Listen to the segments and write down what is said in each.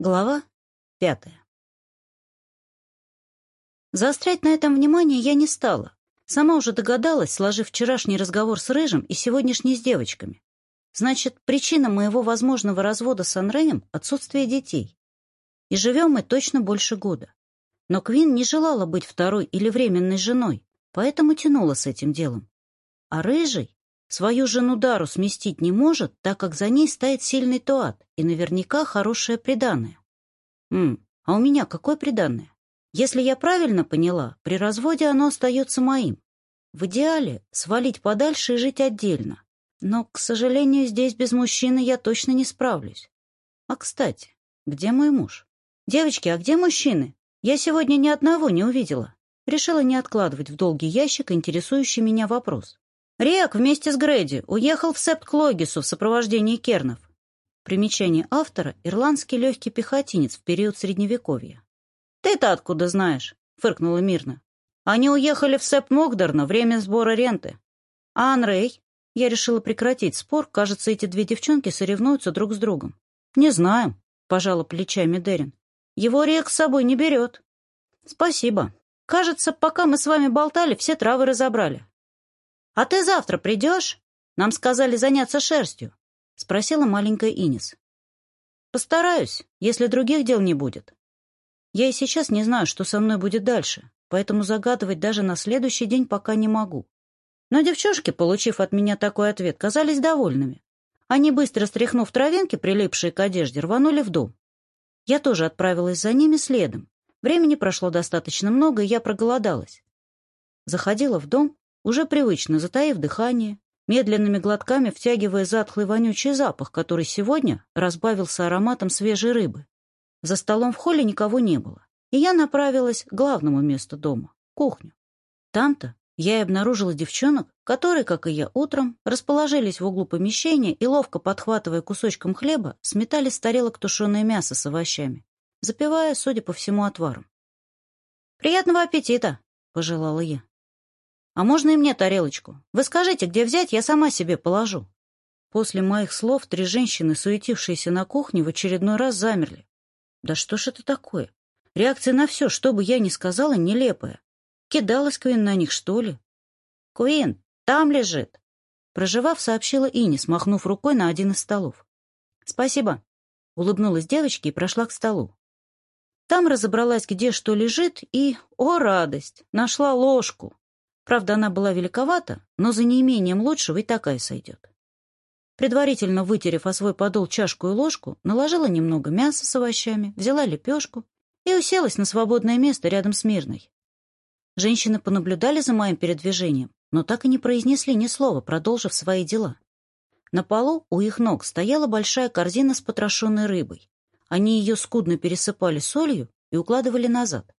Глава пятая. Заострять на этом внимание я не стала. Сама уже догадалась, сложив вчерашний разговор с Рыжим и сегодняшний с девочками. Значит, причина моего возможного развода с Анреем — отсутствие детей. И живем мы точно больше года. Но Квин не желала быть второй или временной женой, поэтому тянула с этим делом. А Рыжий? Свою жену Дару сместить не может, так как за ней стоит сильный Туат и наверняка хорошее приданное. Ммм, а у меня какое приданное? Если я правильно поняла, при разводе оно остается моим. В идеале свалить подальше и жить отдельно. Но, к сожалению, здесь без мужчины я точно не справлюсь. А, кстати, где мой муж? Девочки, а где мужчины? Я сегодня ни одного не увидела. Решила не откладывать в долгий ящик интересующий меня вопрос. Рек вместе с Грейди уехал в Септ-Клогису в сопровождении кернов. Примечание автора — ирландский легкий пехотинец в период Средневековья. «Ты-то откуда знаешь?» — фыркнула мирно. «Они уехали в Септ-Мокдор на время сбора ренты. А Анрей?» Я решила прекратить спор. Кажется, эти две девчонки соревнуются друг с другом. «Не знаю», — пожала плечами Дерин. «Его рек с собой не берет». «Спасибо. Кажется, пока мы с вами болтали, все травы разобрали. «А ты завтра придешь? Нам сказали заняться шерстью», — спросила маленькая Инис. «Постараюсь, если других дел не будет. Я и сейчас не знаю, что со мной будет дальше, поэтому загадывать даже на следующий день пока не могу. Но девчушки, получив от меня такой ответ, казались довольными. Они, быстро стряхнув травинки, прилипшие к одежде, рванули в дом. Я тоже отправилась за ними следом. Времени прошло достаточно много, и я проголодалась. Заходила в дом, уже привычно, затаив дыхание, медленными глотками втягивая затхлый вонючий запах, который сегодня разбавился ароматом свежей рыбы. За столом в холле никого не было, и я направилась к главному месту дома — кухню. Там-то я и обнаружила девчонок, которые, как и я утром, расположились в углу помещения и, ловко подхватывая кусочком хлеба, сметали с тарелок тушеное мясо с овощами, запивая, судя по всему, отваром. «Приятного аппетита!» — пожелала я. «А можно и мне тарелочку? Вы скажите, где взять, я сама себе положу». После моих слов три женщины, суетившиеся на кухне, в очередной раз замерли. «Да что ж это такое? Реакция на все, что бы я ни сказала, нелепая. Кидалась Квин на них, что ли?» «Куин, там лежит!» Проживав, сообщила Ини, смахнув рукой на один из столов. «Спасибо!» — улыбнулась девочке и прошла к столу. Там разобралась, где что лежит, и, о радость, нашла ложку. Правда, она была великовата, но за неимением лучшего и такая сойдет. Предварительно вытерев о свой подол чашку и ложку, наложила немного мяса с овощами, взяла лепешку и уселась на свободное место рядом с Мирной. Женщины понаблюдали за моим передвижением, но так и не произнесли ни слова, продолжив свои дела. На полу у их ног стояла большая корзина с потрошенной рыбой. Они ее скудно пересыпали солью и укладывали назад.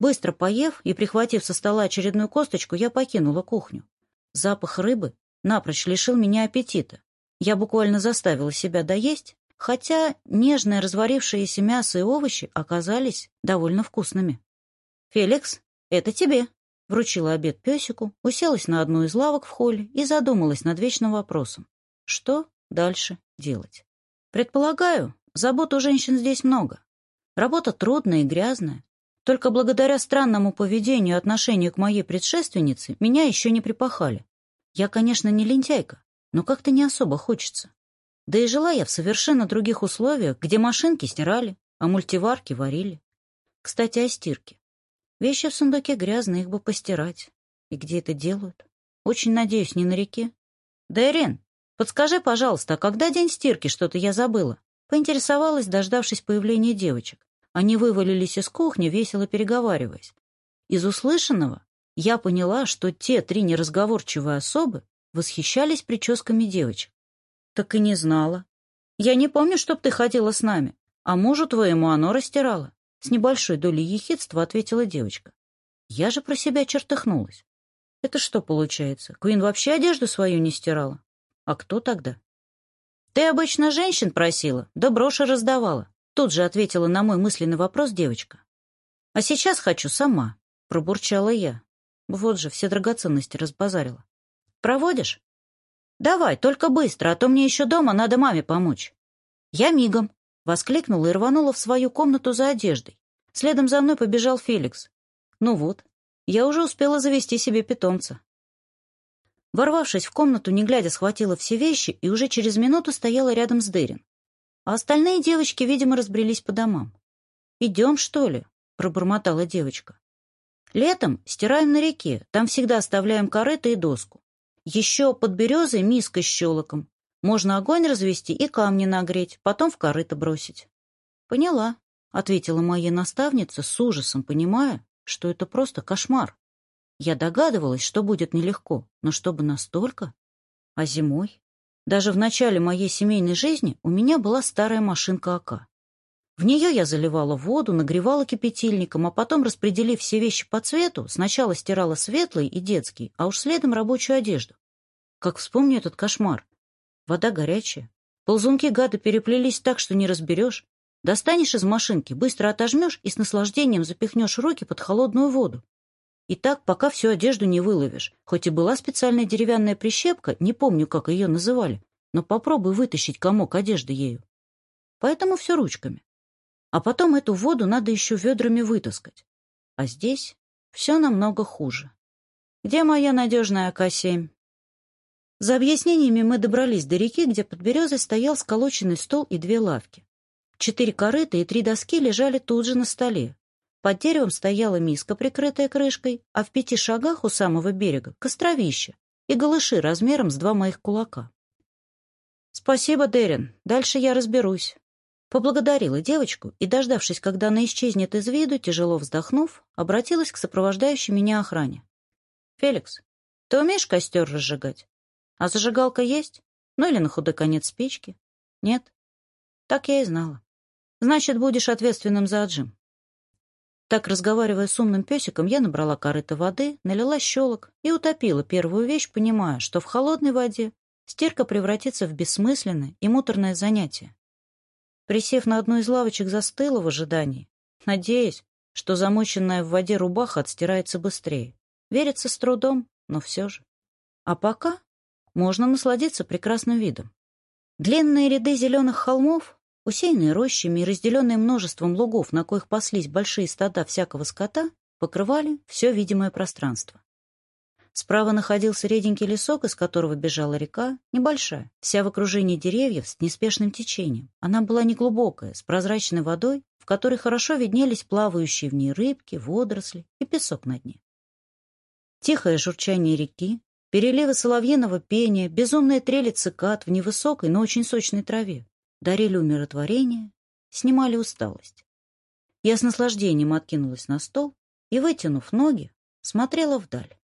Быстро поев и прихватив со стола очередную косточку, я покинула кухню. Запах рыбы напрочь лишил меня аппетита. Я буквально заставила себя доесть, хотя нежное разварившееся мясо и овощи оказались довольно вкусными. «Феликс, это тебе!» Вручила обед песику, уселась на одну из лавок в холле и задумалась над вечным вопросом. Что дальше делать? Предполагаю, забот у женщин здесь много. Работа трудная и грязная, только благодаря странному поведению и отношению к моей предшественнице меня еще не припахали. Я, конечно, не лентяйка, но как-то не особо хочется. Да и жила я в совершенно других условиях, где машинки стирали, а мультиварки варили. Кстати, о стирке. Вещи в сундуке грязные, их бы постирать. И где это делают? Очень надеюсь, не на реке. Да, Ирен, подскажи, пожалуйста, а когда день стирки? Что-то я забыла. Поинтересовалась, дождавшись появления девочек. Они вывалились из кухни, весело переговариваясь. Из услышанного я поняла, что те три неразговорчивые особы восхищались прическами девочек. Так и не знала. Я не помню, чтоб ты ходила с нами, а мужу твоему оно растирало. С небольшой долей ехидства ответила девочка. Я же про себя чертыхнулась. Это что получается? Куин вообще одежду свою не стирала? А кто тогда? Ты обычно женщин просила, да броши раздавала. Тут же ответила на мой мысленный вопрос девочка. «А сейчас хочу сама», — пробурчала я. Вот же, все драгоценности разбазарила. «Проводишь?» «Давай, только быстро, а то мне еще дома надо маме помочь». «Я мигом», — воскликнула и рванула в свою комнату за одеждой. Следом за мной побежал Феликс. «Ну вот, я уже успела завести себе питомца». Ворвавшись в комнату, не глядя, схватила все вещи и уже через минуту стояла рядом с Дерин. А остальные девочки, видимо, разбрелись по домам. «Идем, что ли?» — пробормотала девочка. «Летом стираем на реке, там всегда оставляем корыто и доску. Еще под березой миска с щелоком. Можно огонь развести и камни нагреть, потом в корыто бросить». «Поняла», — ответила моя наставница, с ужасом понимая, что это просто кошмар. Я догадывалась, что будет нелегко, но чтобы настолько? А зимой? Даже в начале моей семейной жизни у меня была старая машинка АК. В нее я заливала воду, нагревала кипятильником, а потом, распределив все вещи по цвету, сначала стирала светлый и детский, а уж следом рабочую одежду. Как вспомню этот кошмар. Вода горячая. Ползунки гады переплелись так, что не разберешь. Достанешь из машинки, быстро отожмешь и с наслаждением запихнешь руки под холодную воду. И так, пока всю одежду не выловишь. Хоть и была специальная деревянная прищепка, не помню, как ее называли, но попробуй вытащить комок одежды ею. Поэтому все ручками. А потом эту воду надо еще ведрами вытаскать. А здесь все намного хуже. Где моя надежная АК-7? За объяснениями мы добрались до реки, где под березой стоял сколоченный стол и две лавки. Четыре корыта и три доски лежали тут же на столе, под деревом стояла миска, прикрытая крышкой, а в пяти шагах у самого берега — костровище и голыши размером с два моих кулака. «Спасибо, Дерин. Дальше я разберусь». Поблагодарила девочку и, дождавшись, когда она исчезнет из виду, тяжело вздохнув, обратилась к сопровождающей меня охране. «Феликс, ты умеешь костер разжигать? А зажигалка есть? Ну или на худой конец спички? Нет? Так я и знала. Значит, будешь ответственным за отжим. Так, разговаривая с умным песиком, я набрала корыто воды, налила щелок и утопила первую вещь, понимая, что в холодной воде стирка превратится в бессмысленное и муторное занятие. Присев на одну из лавочек, застыла в ожидании, надеясь, что замоченная в воде рубаха отстирается быстрее. Верится с трудом, но все же. А пока можно насладиться прекрасным видом. Длинные ряды зеленых холмов усеянные рощами и разделенные множеством лугов, на коих паслись большие стада всякого скота, покрывали все видимое пространство. Справа находился реденький лесок, из которого бежала река, небольшая, вся в окружении деревьев с неспешным течением. Она была неглубокая, с прозрачной водой, в которой хорошо виднелись плавающие в ней рыбки, водоросли и песок на дне. Тихое журчание реки, переливы соловьиного пения, безумные трели цикад в невысокой, но очень сочной траве дарили умиротворение, снимали усталость. Я с наслаждением откинулась на стол и, вытянув ноги, смотрела вдаль.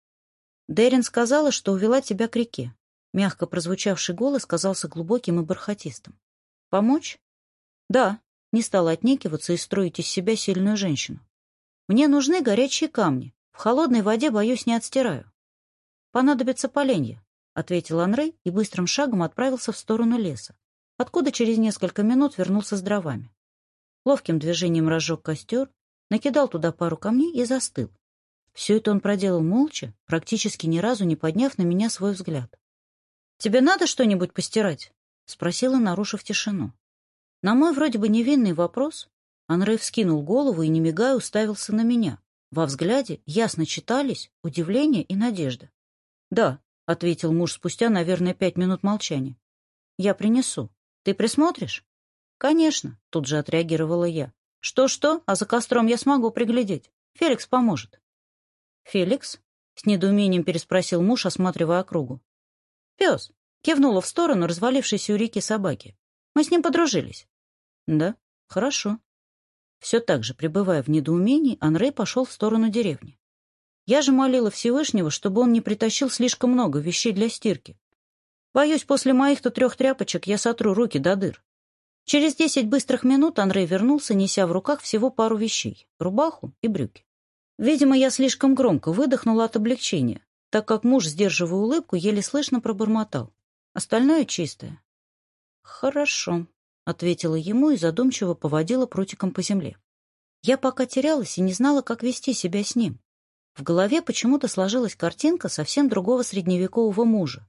Дерин сказала, что увела тебя к реке. Мягко прозвучавший голос казался глубоким и бархатистым. Помочь? Да, не стала отнекиваться и строить из себя сильную женщину. Мне нужны горячие камни. В холодной воде, боюсь, не отстираю. Понадобится поленье, — ответил Анрей и быстрым шагом отправился в сторону леса, откуда через несколько минут вернулся с дровами. Ловким движением разжег костер, накидал туда пару камней и застыл. Все это он проделал молча, практически ни разу не подняв на меня свой взгляд. «Тебе надо что-нибудь постирать?» — спросила, нарушив тишину. На мой вроде бы невинный вопрос Анрей вскинул голову и, не мигая, уставился на меня. Во взгляде ясно читались удивление и надежда. «Да», — ответил муж спустя, наверное, пять минут молчания. «Я принесу». Ты присмотришь? Конечно, тут же отреагировала я. Что-что, а за костром я смогу приглядеть. Феликс поможет. Феликс? С недоумением переспросил муж, осматривая округу. Пес. Кивнула в сторону развалившейся у реки собаки. Мы с ним подружились. Да, хорошо. Все так же, пребывая в недоумении, Анрей пошел в сторону деревни. Я же молила Всевышнего, чтобы он не притащил слишком много вещей для стирки, Боюсь, после моих-то трех тряпочек я сотру руки до дыр. Через десять быстрых минут Андрей вернулся, неся в руках всего пару вещей — рубаху и брюки. Видимо, я слишком громко выдохнула от облегчения, так как муж, сдерживая улыбку, еле слышно пробормотал. Остальное чистое. «Хорошо», — ответила ему и задумчиво поводила прутиком по земле. Я пока терялась и не знала, как вести себя с ним. В голове почему-то сложилась картинка совсем другого средневекового мужа,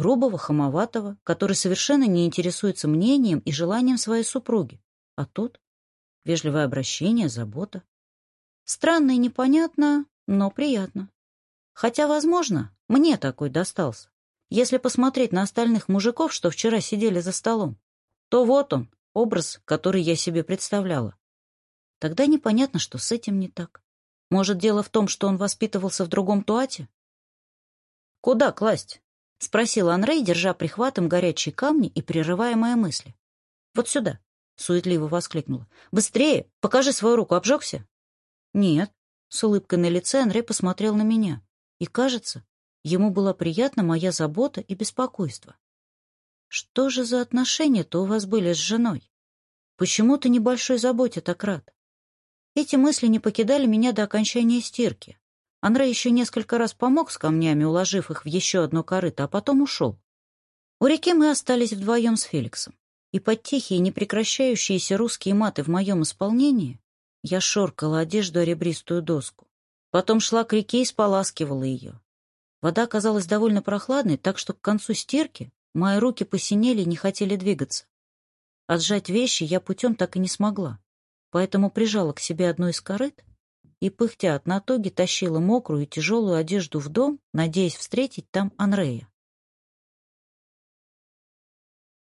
грубого, хамоватого, который совершенно не интересуется мнением и желанием своей супруги. А тут вежливое обращение, забота. Странно и непонятно, но приятно. Хотя, возможно, мне такой достался. Если посмотреть на остальных мужиков, что вчера сидели за столом, то вот он, образ, который я себе представляла. Тогда непонятно, что с этим не так. Может, дело в том, что он воспитывался в другом туате? Куда класть? — спросил Анрей, держа прихватом горячие камни и прерывая мои мысли. «Вот сюда!» — суетливо воскликнула. «Быстрее! Покажи свою руку! Обжегся?» «Нет!» — с улыбкой на лице Анрей посмотрел на меня. И, кажется, ему была приятна моя забота и беспокойство. «Что же за отношения-то у вас были с женой? Почему ты небольшой заботе так рад?» Эти мысли не покидали меня до окончания стирки. Андрей еще несколько раз помог с камнями, уложив их в еще одно корыто, а потом ушел. У реки мы остались вдвоем с Феликсом. И под тихие, непрекращающиеся русские маты в моем исполнении я шоркала одежду о ребристую доску. Потом шла к реке и споласкивала ее. Вода оказалась довольно прохладной, так что к концу стирки мои руки посинели и не хотели двигаться. Отжать вещи я путем так и не смогла, поэтому прижала к себе одну из корыт и, пыхтя от натоги, тащила мокрую и тяжелую одежду в дом, надеясь встретить там Анрея.